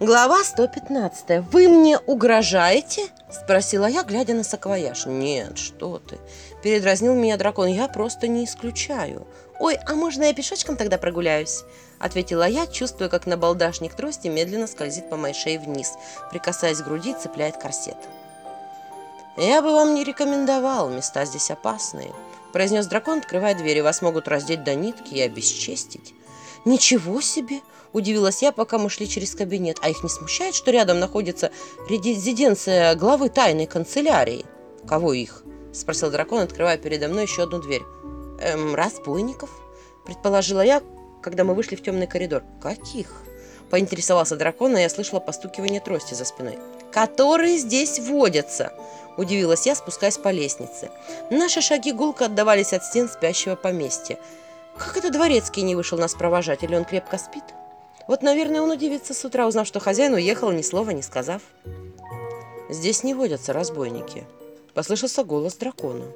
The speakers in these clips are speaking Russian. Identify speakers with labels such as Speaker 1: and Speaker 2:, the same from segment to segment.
Speaker 1: Глава 115. «Вы мне угрожаете?» – спросила я, глядя на саквояж. «Нет, что ты!» – передразнил меня дракон. «Я просто не исключаю». «Ой, а можно я пешочком тогда прогуляюсь?» – ответила я, чувствуя, как набалдашник трости медленно скользит по моей шее вниз, прикасаясь к груди, цепляет корсет. «Я бы вам не рекомендовал, места здесь опасные», – произнес дракон, открывая дверь. «Вас могут раздеть до нитки и обесчестить». «Ничего себе!» – удивилась я, пока мы шли через кабинет. «А их не смущает, что рядом находится резиденция главы тайной канцелярии?» «Кого их?» – спросил дракон, открывая передо мной еще одну дверь. «Эм, разбойников?» – предположила я, когда мы вышли в темный коридор. «Каких?» – поинтересовался дракон, а я слышала постукивание трости за спиной. «Которые здесь водятся!» – удивилась я, спускаясь по лестнице. Наши шаги гулко отдавались от стен спящего поместья. Как это дворецкий не вышел нас провожать, или он крепко спит? Вот, наверное, он удивится с утра, узнав, что хозяин уехал, ни слова не сказав. Здесь не водятся разбойники. Послышался голос дракона,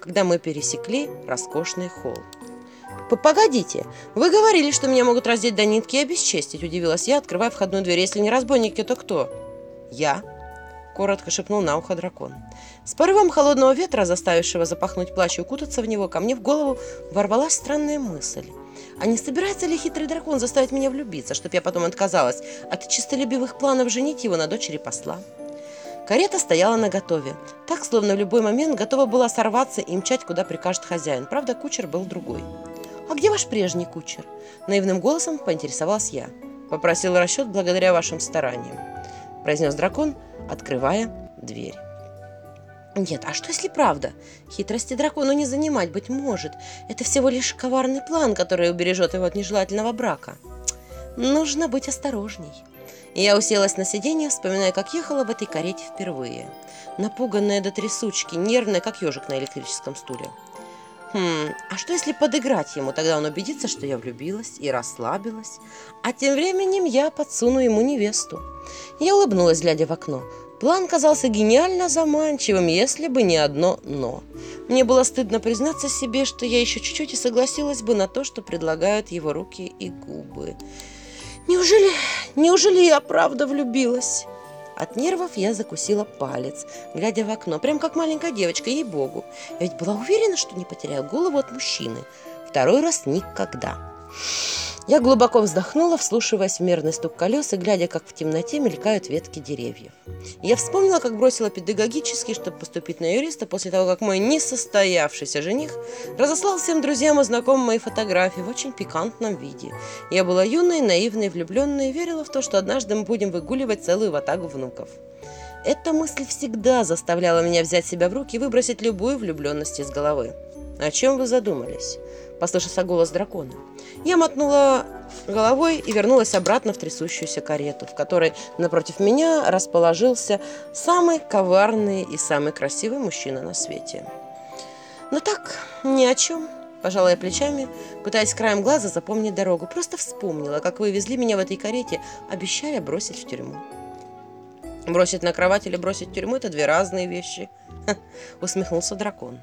Speaker 1: когда мы пересекли роскошный холл. «Погодите, вы говорили, что меня могут раздеть до нитки и обесчестить», удивилась я, открывая входную дверь. «Если не разбойники, то кто?» «Я», — коротко шепнул на ухо дракон. С порывом холодного ветра, заставившего запахнуть плащ и укутаться в него, ко мне в голову ворвалась странная мысль. А не собирается ли хитрый дракон заставить меня влюбиться, чтобы я потом отказалась от чистолюбивых планов женить его на дочери посла? Карета стояла наготове, так, словно в любой момент готова была сорваться и мчать, куда прикажет хозяин. Правда, кучер был другой. «А где ваш прежний кучер?» Наивным голосом поинтересовалась я. «Попросил расчет благодаря вашим стараниям», произнес дракон, открывая дверь. Нет, а что если правда? Хитрости дракону не занимать, быть может. Это всего лишь коварный план, который убережет его от нежелательного брака. Нужно быть осторожней. Я уселась на сиденье, вспоминая, как ехала в этой карете впервые. Напуганная до трясучки, нервная, как ежик на электрическом стуле. Хм, а что если подыграть ему? Тогда он убедится, что я влюбилась и расслабилась. А тем временем я подсуну ему невесту. Я улыбнулась, глядя в окно. План казался гениально заманчивым, если бы не одно «но». Мне было стыдно признаться себе, что я еще чуть-чуть и согласилась бы на то, что предлагают его руки и губы. Неужели, неужели я правда влюбилась? От нервов я закусила палец, глядя в окно, прям как маленькая девочка, ей-богу. Я ведь была уверена, что не потеряю голову от мужчины. Второй раз никогда. Я глубоко вздохнула, вслушиваясь в мерный стук колес и глядя, как в темноте мелькают ветки деревьев. Я вспомнила, как бросила педагогический, чтобы поступить на юриста, после того, как мой несостоявшийся жених разослал всем друзьям и знакомым мои фотографии в очень пикантном виде. Я была юной, наивной, влюбленной и верила в то, что однажды мы будем выгуливать целую ватагу внуков. Эта мысль всегда заставляла меня взять себя в руки и выбросить любую влюбленность из головы. «О чем вы задумались?» – послышался голос дракона. Я мотнула головой и вернулась обратно в трясущуюся карету, в которой напротив меня расположился самый коварный и самый красивый мужчина на свете. Но так, ни о чем, пожала я плечами, пытаясь краем глаза запомнить дорогу. Просто вспомнила, как вы везли меня в этой карете, обещая бросить в тюрьму. Бросить на кровать или бросить в тюрьму – это две разные вещи, усмехнулся дракон.